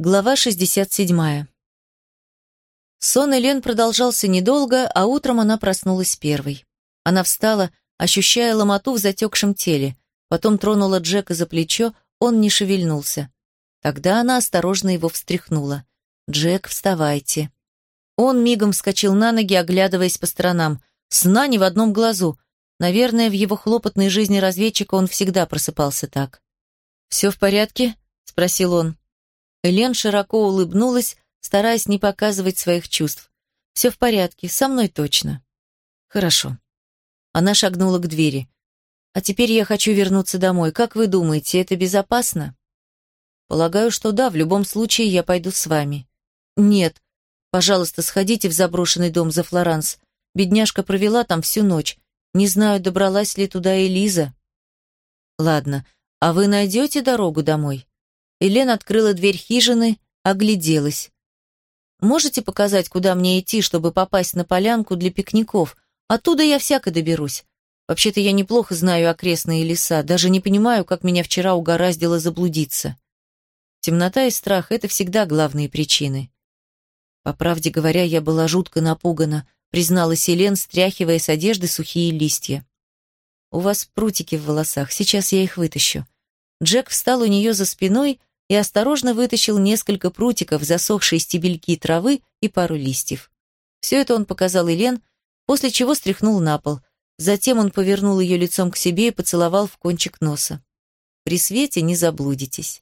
Глава 67. Сон Элен продолжался недолго, а утром она проснулась первой. Она встала, ощущая ломоту в затекшем теле, потом тронула Джека за плечо, он не шевельнулся. Тогда она осторожно его встряхнула. «Джек, вставайте». Он мигом вскочил на ноги, оглядываясь по сторонам. Сна ни в одном глазу. Наверное, в его хлопотной жизни разведчика он всегда просыпался так. «Все в порядке?» — спросил он. Элен широко улыбнулась, стараясь не показывать своих чувств. «Все в порядке, со мной точно». «Хорошо». Она шагнула к двери. «А теперь я хочу вернуться домой. Как вы думаете, это безопасно?» «Полагаю, что да, в любом случае я пойду с вами». «Нет. Пожалуйста, сходите в заброшенный дом за Флоранс. Бедняжка провела там всю ночь. Не знаю, добралась ли туда Элиза». «Ладно. А вы найдете дорогу домой?» Элен открыла дверь хижины, огляделась. «Можете показать, куда мне идти, чтобы попасть на полянку для пикников? Оттуда я всяко доберусь. Вообще-то я неплохо знаю окрестные леса, даже не понимаю, как меня вчера угораздило заблудиться. Темнота и страх — это всегда главные причины. По правде говоря, я была жутко напугана, призналась Елен, стряхивая с одежды сухие листья. «У вас прутики в волосах, сейчас я их вытащу». Джек встал у нее за спиной и осторожно вытащил несколько прутиков, засохшие стебельки травы и пару листьев. Все это он показал Елен, после чего стряхнул на пол. Затем он повернул ее лицом к себе и поцеловал в кончик носа. «При свете не заблудитесь».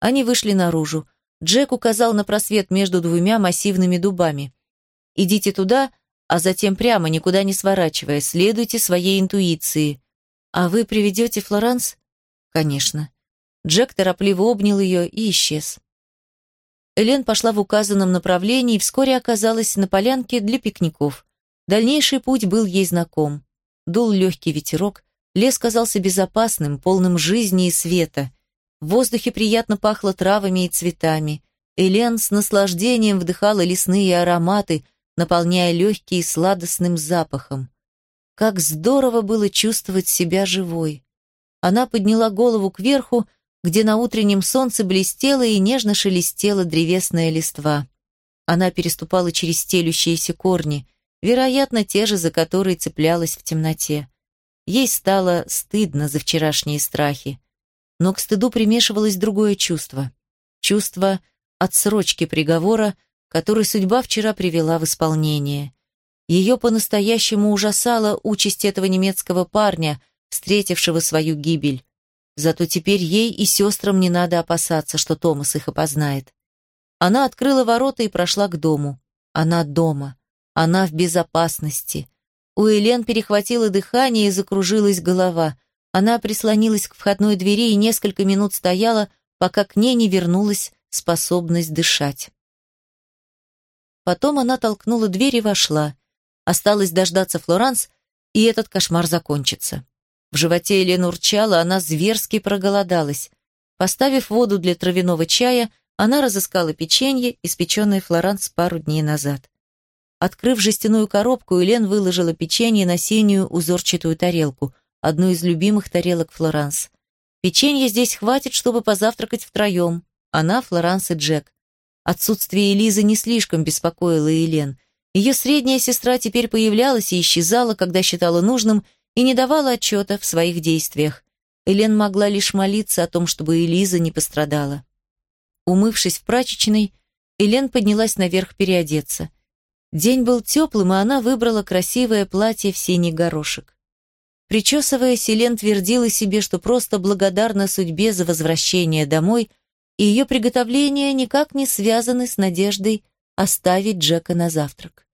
Они вышли наружу. Джек указал на просвет между двумя массивными дубами. «Идите туда, а затем прямо, никуда не сворачивая, следуйте своей интуиции. А вы приведете Флоранс?» «Конечно». Джек торопливо обнял ее и исчез. Элен пошла в указанном направлении и вскоре оказалась на полянке для пикников. Дальнейший путь был ей знаком. Дул легкий ветерок, лес казался безопасным, полным жизни и света. В воздухе приятно пахло травами и цветами. Элен с наслаждением вдыхала лесные ароматы, наполняя легкие сладостным запахом. Как здорово было чувствовать себя живой. Она подняла голову кверху где на утреннем солнце блестела и нежно шелестела древесная листва. Она переступала через стелющиеся корни, вероятно, те же, за которые цеплялась в темноте. Ей стало стыдно за вчерашние страхи. Но к стыду примешивалось другое чувство. Чувство отсрочки приговора, который судьба вчера привела в исполнение. Ее по-настоящему ужасала участь этого немецкого парня, встретившего свою гибель. Зато теперь ей и сестрам не надо опасаться, что Томас их опознает. Она открыла ворота и прошла к дому. Она дома. Она в безопасности. У Элен перехватило дыхание и закружилась голова. Она прислонилась к входной двери и несколько минут стояла, пока к ней не вернулась способность дышать. Потом она толкнула дверь и вошла. Осталось дождаться Флоранс, и этот кошмар закончится. В животе Елена урчала, она зверски проголодалась. Поставив воду для травяного чая, она разыскала печенье, испеченное Флоранс пару дней назад. Открыв жестяную коробку, Елен выложила печенье на синюю узорчатую тарелку, одну из любимых тарелок Флоранс. Печенье здесь хватит, чтобы позавтракать втроем. Она, Флоранс и Джек. Отсутствие Элизы не слишком беспокоило Елен. Ее средняя сестра теперь появлялась и исчезала, когда считала нужным, и не давала отчета в своих действиях. Элен могла лишь молиться о том, чтобы Элиза не пострадала. Умывшись в прачечной, Элен поднялась наверх переодеться. День был теплым, и она выбрала красивое платье в синий горошек. Причесываясь, Элен твердила себе, что просто благодарна судьбе за возвращение домой, и ее приготовления никак не связаны с надеждой оставить Джека на завтрак.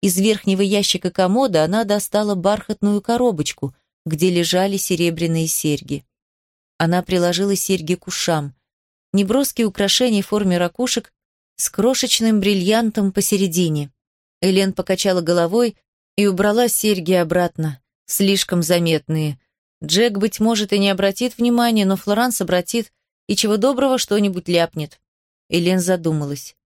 Из верхнего ящика комода она достала бархатную коробочку, где лежали серебряные серьги. Она приложила серьги к ушам. Неброские украшения в форме ракушек с крошечным бриллиантом посередине. Элен покачала головой и убрала серьги обратно, слишком заметные. Джек, быть может, и не обратит внимания, но Флоранс обратит, и чего доброго что-нибудь ляпнет. Элен задумалась.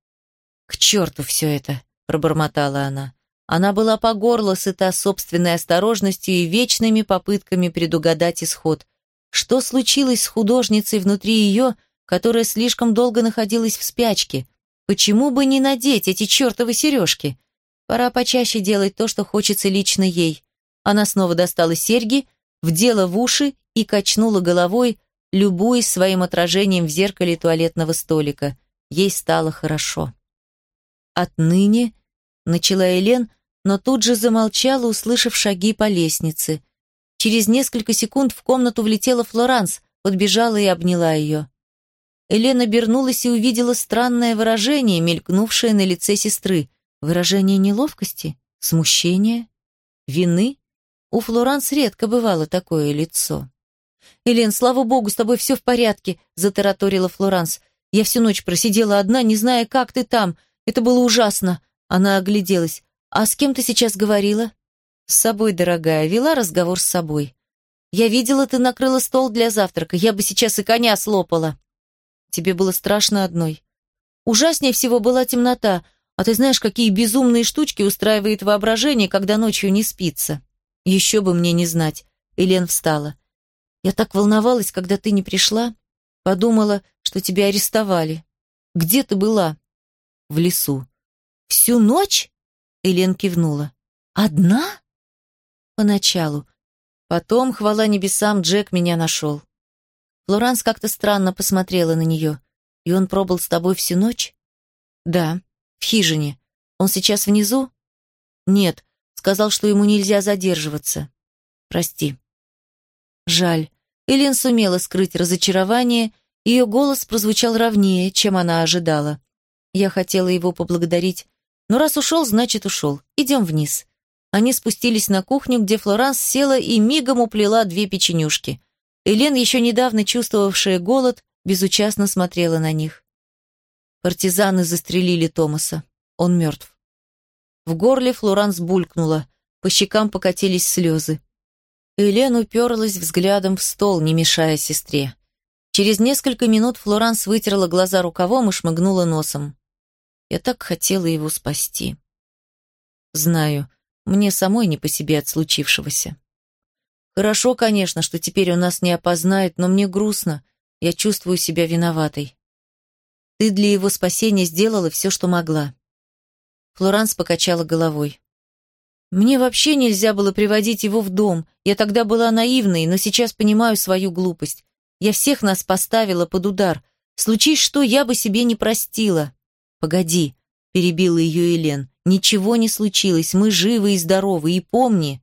«К черту все это!» — пробормотала она. Она была по горло сыта собственной осторожностью и вечными попытками предугадать исход. Что случилось с художницей внутри ее, которая слишком долго находилась в спячке. Почему бы не надеть эти чертовы сережки? Пора почаще делать то, что хочется лично ей. Она снова достала серьги, вдела в уши и качнула головой, любуясь своим отражением в зеркале туалетного столика. Ей стало хорошо. «Отныне», — начала Элен, но тут же замолчала, услышав шаги по лестнице. Через несколько секунд в комнату влетела Флоранс, подбежала и обняла ее. Елена обернулась и увидела странное выражение, мелькнувшее на лице сестры. Выражение неловкости, смущения, вины. У Флоранс редко бывало такое лицо. «Элен, слава богу, с тобой все в порядке», — затараторила Флоранс. «Я всю ночь просидела одна, не зная, как ты там. Это было ужасно». Она огляделась. «А с кем ты сейчас говорила?» «С собой, дорогая, вела разговор с собой. Я видела, ты накрыла стол для завтрака. Я бы сейчас и коня слопала». «Тебе было страшно одной?» «Ужаснее всего была темнота. А ты знаешь, какие безумные штучки устраивает воображение, когда ночью не спится?» «Еще бы мне не знать». Элен встала. «Я так волновалась, когда ты не пришла. Подумала, что тебя арестовали. Где ты была?» «В лесу». «Всю ночь?» Элен кивнула. «Одна?» «Поначалу. Потом, хвала небесам, Джек меня нашел. Флоранс как-то странно посмотрела на нее. «И он пробыл с тобой всю ночь?» «Да, в хижине. Он сейчас внизу?» «Нет, сказал, что ему нельзя задерживаться. Прости». «Жаль». Элен сумела скрыть разочарование, ее голос прозвучал ровнее, чем она ожидала. Я хотела его поблагодарить, но раз ушел, значит ушел. Идем вниз. Они спустились на кухню, где Флоранс села и мигом уплела две печенюшки. Элен, еще недавно чувствовавшая голод, безучастно смотрела на них. Партизаны застрелили Томаса. Он мертв. В горле Флоранс булькнула, по щекам покатились слезы. Элен уперлась взглядом в стол, не мешая сестре. Через несколько минут Флоранс вытерла глаза рукавом и шмыгнула носом. Я так хотела его спасти. Знаю, мне самой не по себе от случившегося. Хорошо, конечно, что теперь он нас не опознает, но мне грустно. Я чувствую себя виноватой. Ты для его спасения сделала все, что могла. Флоранс покачала головой. Мне вообще нельзя было приводить его в дом. Я тогда была наивной, но сейчас понимаю свою глупость. Я всех нас поставила под удар. Случись что, я бы себе не простила. Погоди, перебила ее Елен. Ничего не случилось, мы живы и здоровы, и помни,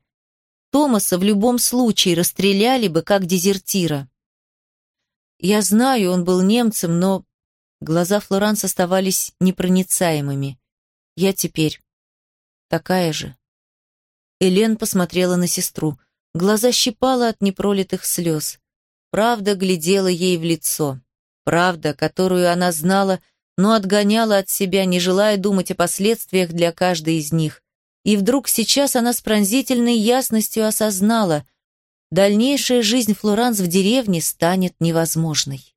Томаса в любом случае расстреляли бы как дезертира. Я знаю, он был немцем, но глаза Флоранс оставались непроницаемыми. Я теперь такая же. Элен посмотрела на сестру. Глаза щипала от непролитых слез. Правда глядела ей в лицо. Правда, которую она знала, но отгоняла от себя, не желая думать о последствиях для каждой из них. И вдруг сейчас она с пронзительной ясностью осознала, дальнейшая жизнь Флоранс в деревне станет невозможной.